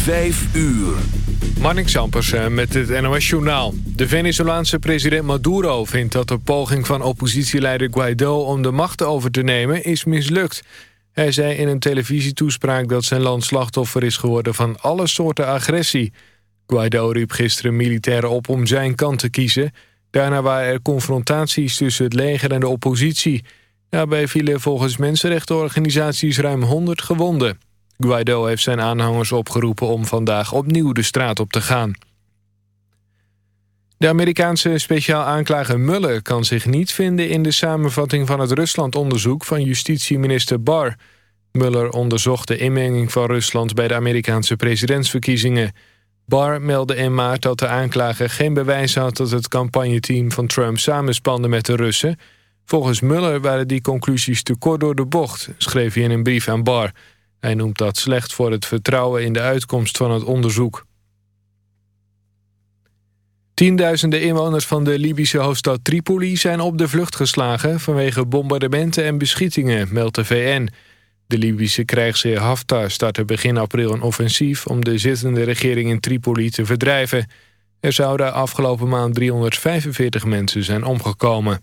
5 uur. Marnik Sampers met het NOS-journaal. De Venezolaanse president Maduro vindt dat de poging van oppositieleider Guaido... om de macht over te nemen is mislukt. Hij zei in een televisietoespraak dat zijn land slachtoffer is geworden... van alle soorten agressie. Guaido riep gisteren militairen op om zijn kant te kiezen. Daarna waren er confrontaties tussen het leger en de oppositie. Daarbij vielen volgens mensenrechtenorganisaties ruim 100 gewonden. Guaido heeft zijn aanhangers opgeroepen om vandaag opnieuw de straat op te gaan. De Amerikaanse speciaal aanklager Mueller kan zich niet vinden... in de samenvatting van het Rusland-onderzoek van justitieminister Barr. Mueller onderzocht de inmenging van Rusland... bij de Amerikaanse presidentsverkiezingen. Barr meldde in maart dat de aanklager geen bewijs had... dat het campagneteam van Trump samenspande met de Russen. Volgens Mueller waren die conclusies te kort door de bocht... schreef hij in een brief aan Barr... Hij noemt dat slecht voor het vertrouwen in de uitkomst van het onderzoek. Tienduizenden inwoners van de Libische hoofdstad Tripoli zijn op de vlucht geslagen vanwege bombardementen en beschietingen, meldt de VN. De Libische krijgsheer Haftar startte begin april een offensief om de zittende regering in Tripoli te verdrijven. Er zouden afgelopen maand 345 mensen zijn omgekomen.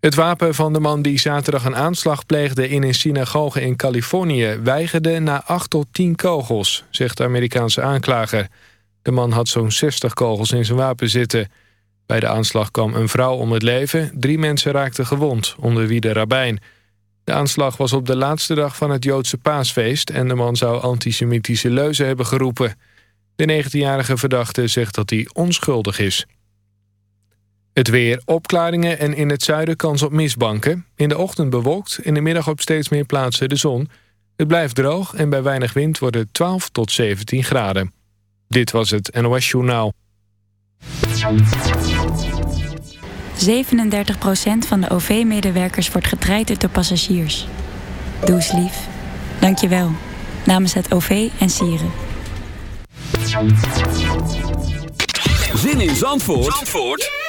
Het wapen van de man die zaterdag een aanslag pleegde in een synagoge in Californië weigerde na 8 tot 10 kogels, zegt de Amerikaanse aanklager. De man had zo'n 60 kogels in zijn wapen zitten. Bij de aanslag kwam een vrouw om het leven, drie mensen raakten gewond, onder wie de rabbijn. De aanslag was op de laatste dag van het Joodse paasfeest en de man zou antisemitische leuzen hebben geroepen. De 19-jarige verdachte zegt dat hij onschuldig is. Het weer, opklaringen en in het zuiden kans op mistbanken. In de ochtend bewolkt, in de middag op steeds meer plaatsen de zon. Het blijft droog en bij weinig wind wordt het 12 tot 17 graden. Dit was het NOS Journaal. 37% van de OV-medewerkers wordt getraind door passagiers. Doe eens lief. Dank je wel. Namens het OV en Sieren. Zin in Zandvoort? Zandvoort?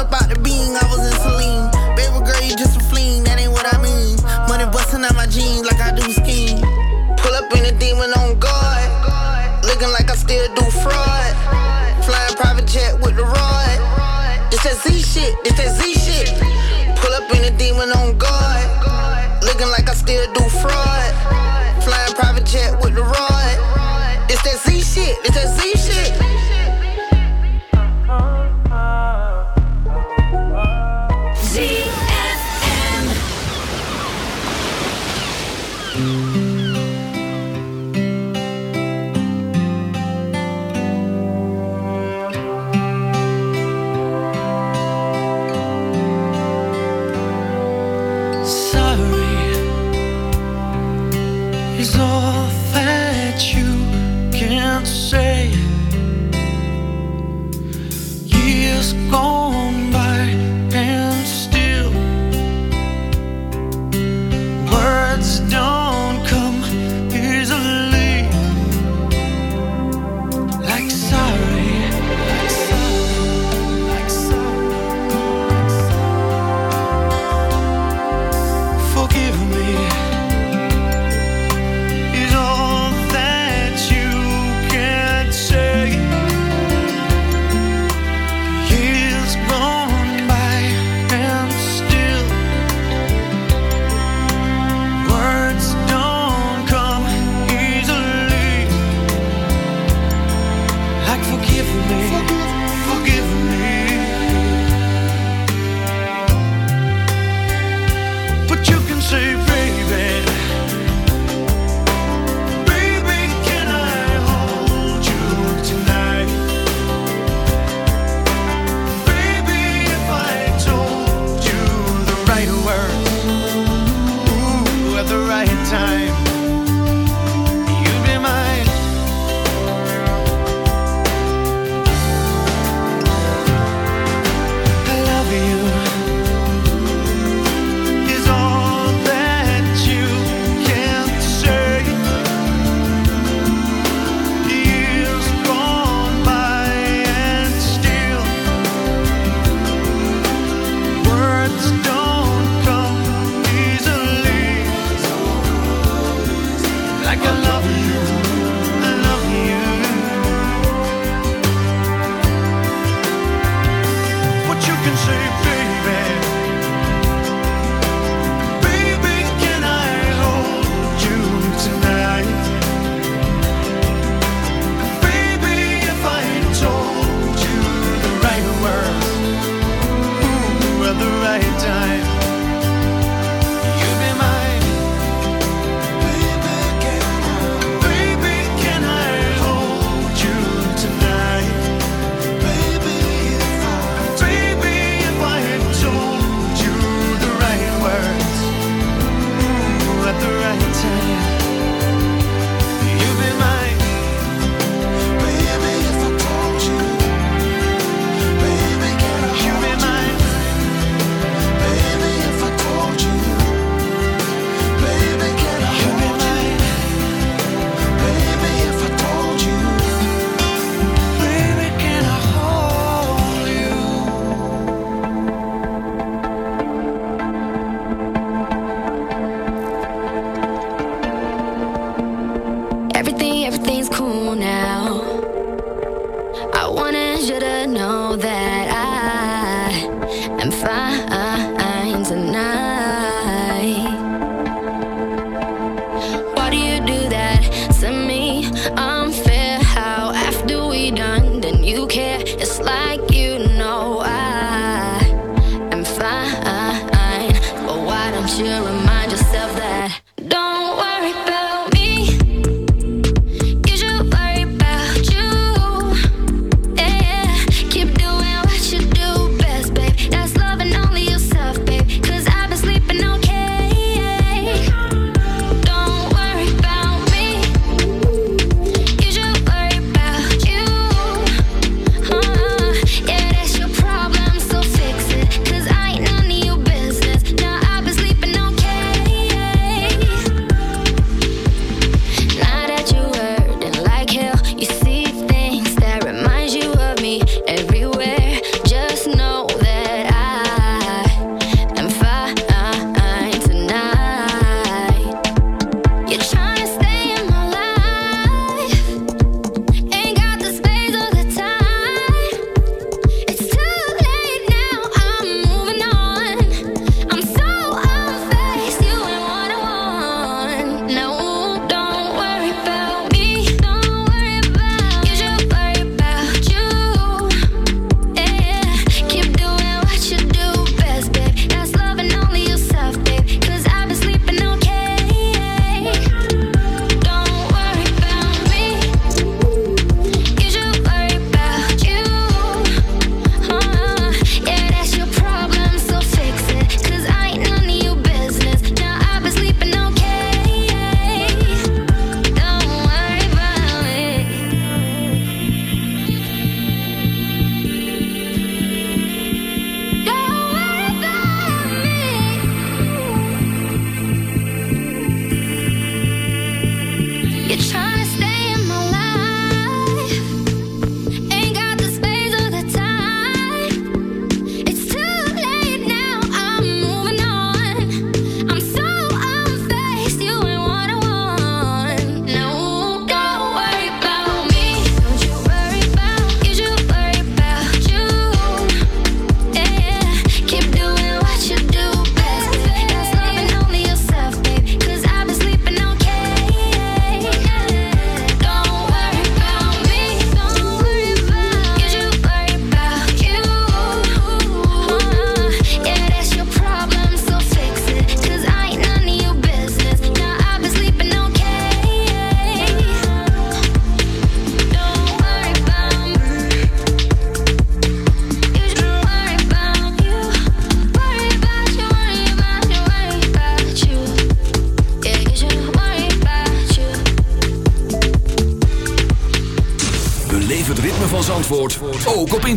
The I was. Baby girl, you just a that ain't what I mean. Money busting out my jeans like I do skiing. Pull up in a demon on guard. Looking like I still do fraud. Flying private jet with the rod. It's that Z shit, it's that Z shit. Pull up in a demon on guard. Looking like I still do fraud. Flying private jet with the rod. It's that Z shit, it's that Z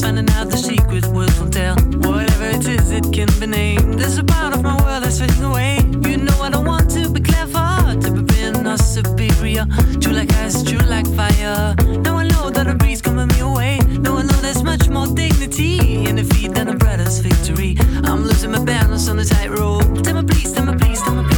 Finding out the secret words won't tell. Whatever it is, it can be named. There's a part of my world that's fading away. You know I don't want to be clever, to be being or superior. True like ice, true like fire. Now I know that a breeze coming me away. Now I know there's much more dignity in defeat than a brother's victory. I'm losing my balance on the tightrope. Tell me please, tell me please, tell me please.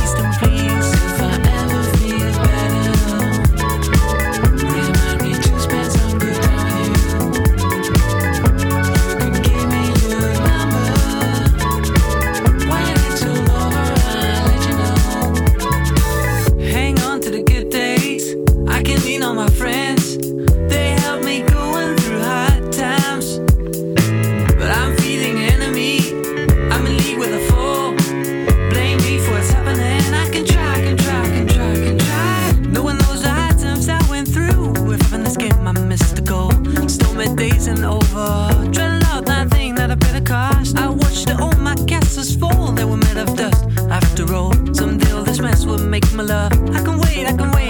Stormy days and over. Dreading out nothing that I better cost. I watched all my castles fall. They were made of dust. After all, someday all this mess will make my love. I can wait, I can wait,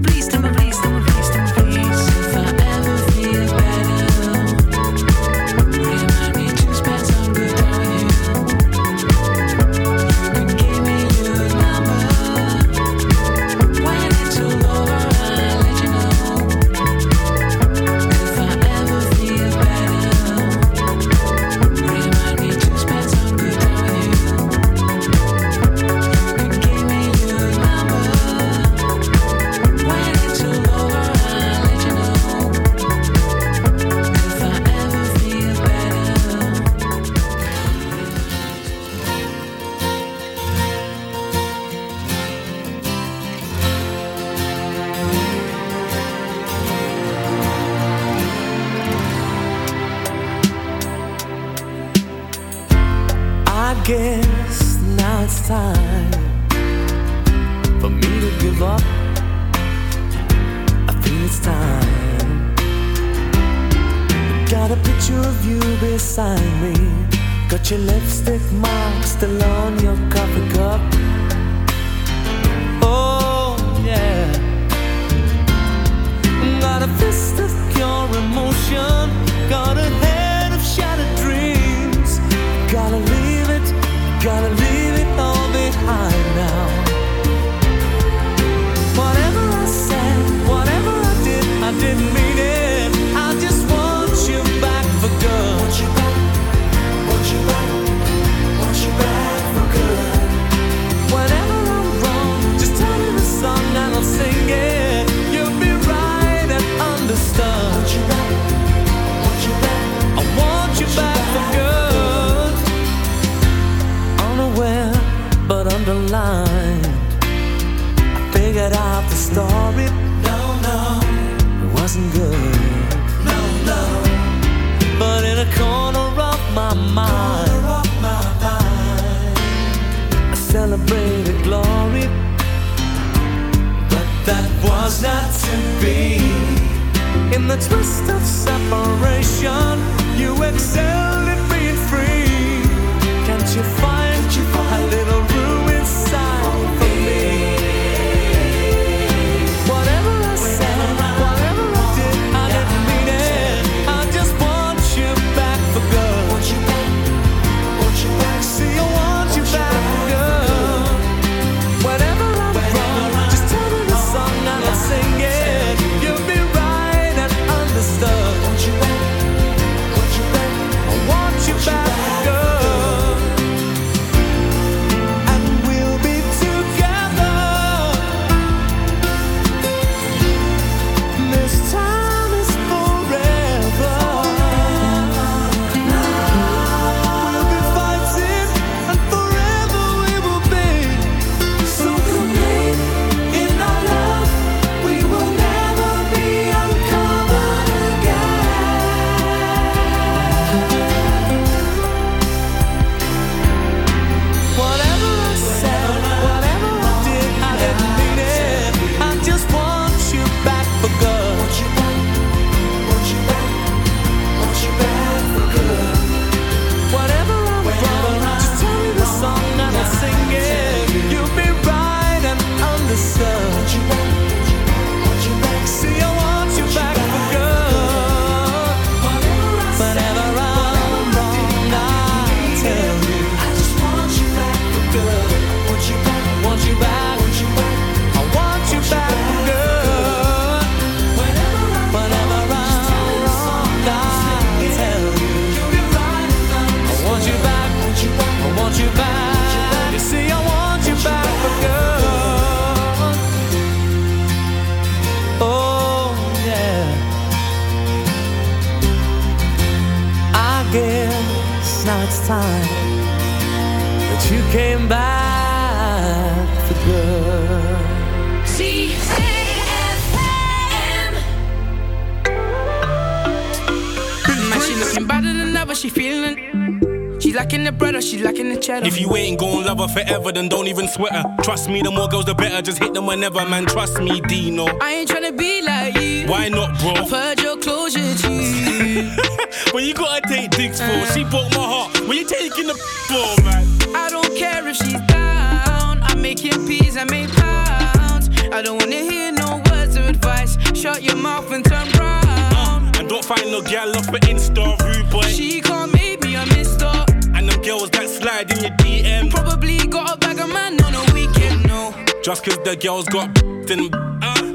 Your lipstick mark you came back for good. Man, she looking better than ever, she feeling. She lacking the bread or she lacking the cheddar. If you ain't gon' love her forever, then don't even sweat her. Trust me, the more girls, the better. Just hit them whenever, man. Trust me, Deno. I ain't tryna be like you. Why not, bro? I've heard your closure, G. When you gotta take dicks for, she broke my heart. When you taking the for, man? I don't care if she's down. I'm making peas, I make pounds. I don't wanna hear no words of advice. Shut your mouth and turn round. Uh, and don't find no gal off an Insta rude boy. She can't make me a mister. And them girls that slide in your DM. Probably got a bag of man on a weekend, no. Just cause the girls got then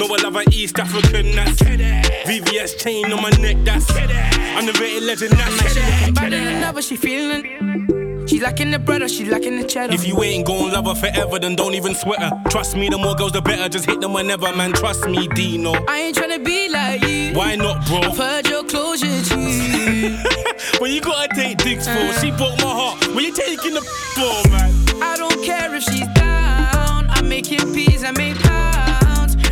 No, I love an East African, that's VVS chain on my neck, that's Underrated legend, that's Better than ever, she feeling. She lacking the bread or she lacking the cheddar. If you ain't gon' love her forever, then don't even sweat her. Trust me, the more girls, the better. Just hit them whenever, man. Trust me, Deno. I ain't tryna be like you. Why not, bro? I've heard your closure, G. when you gotta take dicks for, she uh. broke my heart. When you taking the for, man? I don't care if she's down. I'm making peas, I make pounds.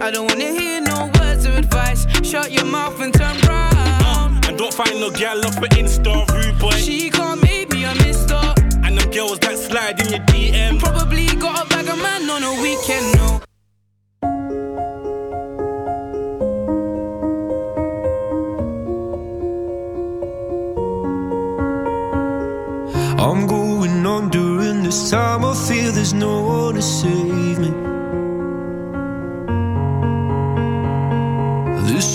I don't wanna hear no words of advice. Shut your mouth and turn round. Uh, and don't find no gal off for Insta, rude boy. She can't make me a mister. And them girls that slide in your DM. Probably got a bag of man on a weekend, no. I'm going on during this time. I feel there's no one to save me.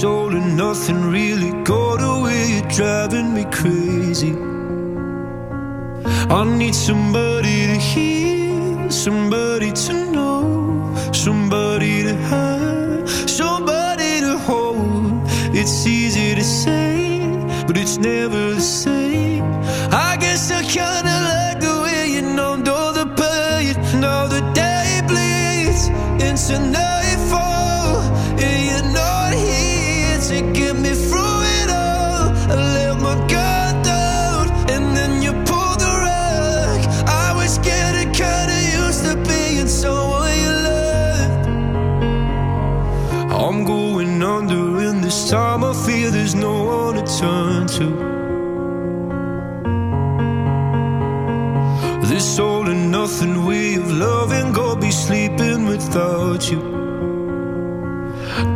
All and nothing really got away. You're driving me crazy. I need somebody to hear, somebody to know, somebody to have, somebody to hold. It's easy to say, but it's never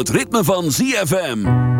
het ritme van ZFM.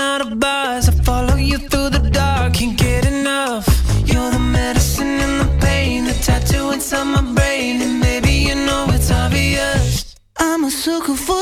out of bars. I follow you through the dark, can't get enough. You're the medicine the pain, the tattoo inside my brain. And maybe you know it's obvious. I'm a sucker for